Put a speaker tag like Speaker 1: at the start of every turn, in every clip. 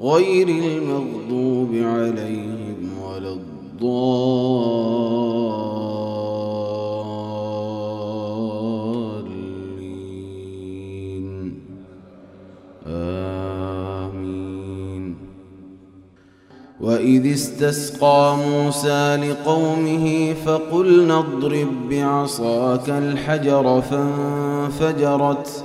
Speaker 1: غير المغضوب عليهم ولا الضالين. آمين. وإذ استسقى موسى لقومه فقلنا اضرب بعصاك الحجر فانفجرت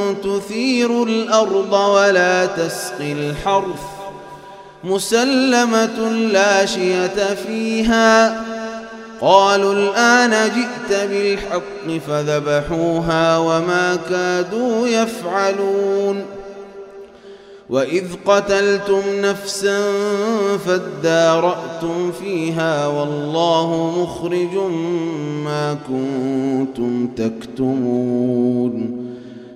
Speaker 1: تثير الأرض ولا تسقي الحرث مسلمة لا شية فيها. قالوا الآن جئت بالحق فذبحوها وما كادوا يفعلون. وإذ قتلتم نفسا فادارأتم فيها والله مخرج ما كنتم تكتمون.